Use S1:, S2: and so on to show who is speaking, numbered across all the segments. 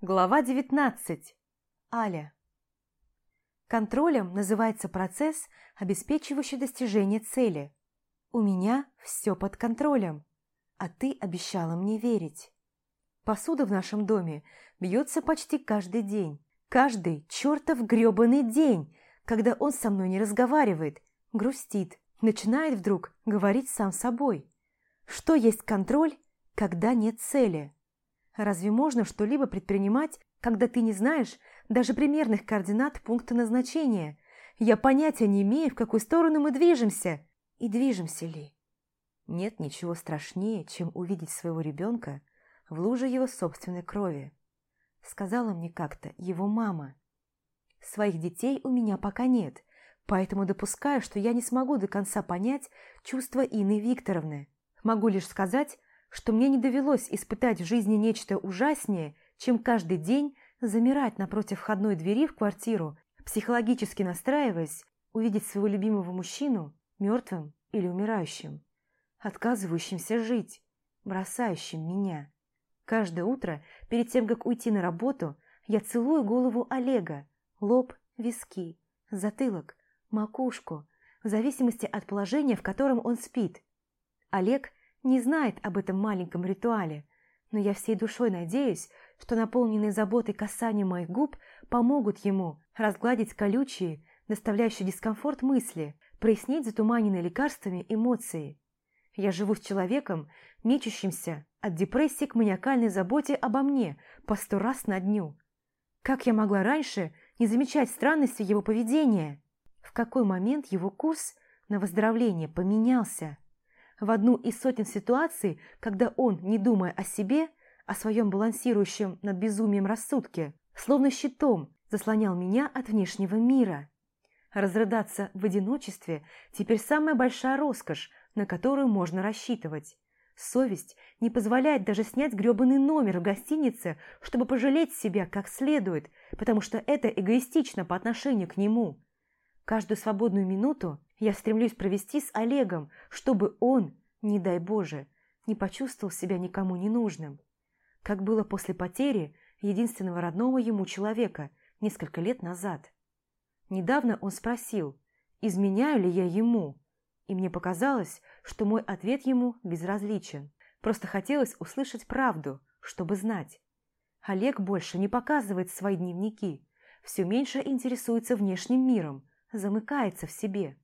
S1: Глава 19. Аля. Контролем называется процесс, обеспечивающий достижение цели. У меня все под контролем, а ты обещала мне верить. Посуда в нашем доме бьется почти каждый день. Каждый чертов грёбаный день, когда он со мной не разговаривает, грустит, начинает вдруг говорить сам собой. Что есть контроль, когда нет цели? Разве можно что-либо предпринимать, когда ты не знаешь даже примерных координат пункта назначения? Я понятия не имею, в какую сторону мы движемся. И движемся ли? Нет ничего страшнее, чем увидеть своего ребенка в луже его собственной крови. Сказала мне как-то его мама. Своих детей у меня пока нет, поэтому допускаю, что я не смогу до конца понять чувства Инны Викторовны. Могу лишь сказать, что мне не довелось испытать в жизни нечто ужаснее, чем каждый день замирать напротив входной двери в квартиру, психологически настраиваясь увидеть своего любимого мужчину мертвым или умирающим, отказывающимся жить, бросающим меня. Каждое утро, перед тем, как уйти на работу, я целую голову Олега, лоб, виски, затылок, макушку, в зависимости от положения, в котором он спит. Олег не знает об этом маленьком ритуале, но я всей душой надеюсь, что наполненные заботой касания моих губ помогут ему разгладить колючие, доставляющие дискомфорт мысли, прояснить затуманенные лекарствами эмоции. Я живу с человеком, мечущимся от депрессии к маниакальной заботе обо мне по сто раз на дню. Как я могла раньше не замечать странности его поведения? В какой момент его курс на выздоровление поменялся? В одну из сотен ситуаций, когда он, не думая о себе, о своем балансирующем над безумием рассудке, словно щитом заслонял меня от внешнего мира. Разрыдаться в одиночестве теперь самая большая роскошь, на которую можно рассчитывать. Совесть не позволяет даже снять грёбаный номер в гостинице, чтобы пожалеть себя как следует, потому что это эгоистично по отношению к нему. Каждую свободную минуту я стремлюсь провести с Олегом, чтобы он, не дай Боже, не почувствовал себя никому ненужным. Как было после потери единственного родного ему человека несколько лет назад. Недавно он спросил, изменяю ли я ему, и мне показалось, что мой ответ ему безразличен. Просто хотелось услышать правду, чтобы знать. Олег больше не показывает свои дневники, все меньше интересуется внешним миром, замыкается в себе.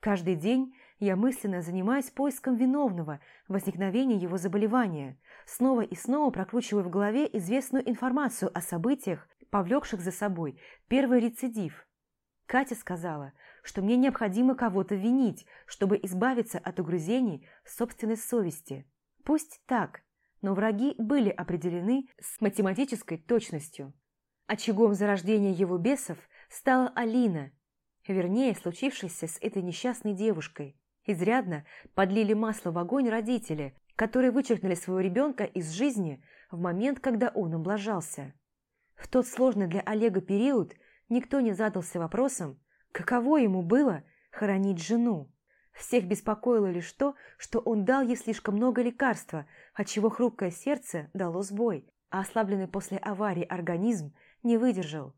S1: Каждый день я мысленно занимаюсь поиском виновного возникновения его заболевания, снова и снова прокручиваю в голове известную информацию о событиях, повлекших за собой первый рецидив. Катя сказала, что мне необходимо кого-то винить, чтобы избавиться от угрызений собственной совести. Пусть так, но враги были определены с математической точностью. Очагом зарождения его бесов стала Алина – Вернее, случившееся с этой несчастной девушкой. Изрядно подлили масло в огонь родители, которые вычеркнули своего ребенка из жизни в момент, когда он облажался. В тот сложный для Олега период никто не задался вопросом, каково ему было хоронить жену. Всех беспокоило лишь то, что он дал ей слишком много лекарства, отчего хрупкое сердце дало сбой, а ослабленный после аварии организм не выдержал.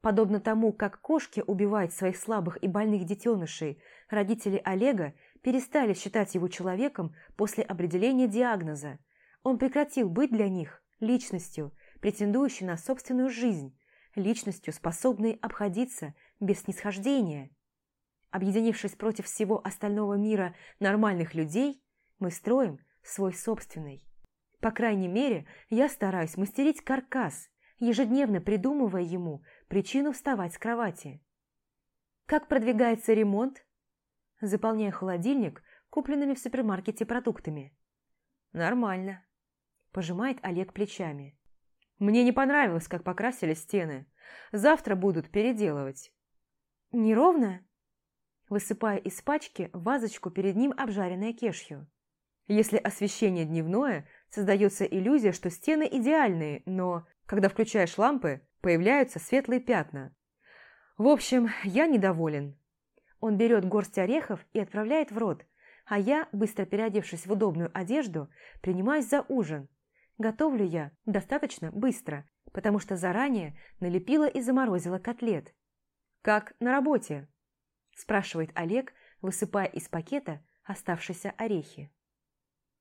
S1: Подобно тому, как кошки убивают своих слабых и больных детенышей, родители Олега перестали считать его человеком после определения диагноза. Он прекратил быть для них личностью, претендующей на собственную жизнь, личностью, способной обходиться без снисхождения. Объединившись против всего остального мира нормальных людей, мы строим свой собственный. По крайней мере, я стараюсь мастерить каркас, ежедневно придумывая ему причину вставать с кровати. Как продвигается ремонт? Заполняя холодильник купленными в супермаркете продуктами. Нормально. Пожимает Олег плечами. Мне не понравилось, как покрасили стены. Завтра будут переделывать. Неровно? Высыпая из пачки вазочку перед ним обжаренное кешью. Если освещение дневное, создается иллюзия, что стены идеальные, но когда включаешь лампы, появляются светлые пятна. В общем, я недоволен. Он берет горсть орехов и отправляет в рот, а я, быстро переодевшись в удобную одежду, принимаюсь за ужин. Готовлю я достаточно быстро, потому что заранее налепила и заморозила котлет. «Как на работе?» – спрашивает Олег, высыпая из пакета оставшиеся орехи.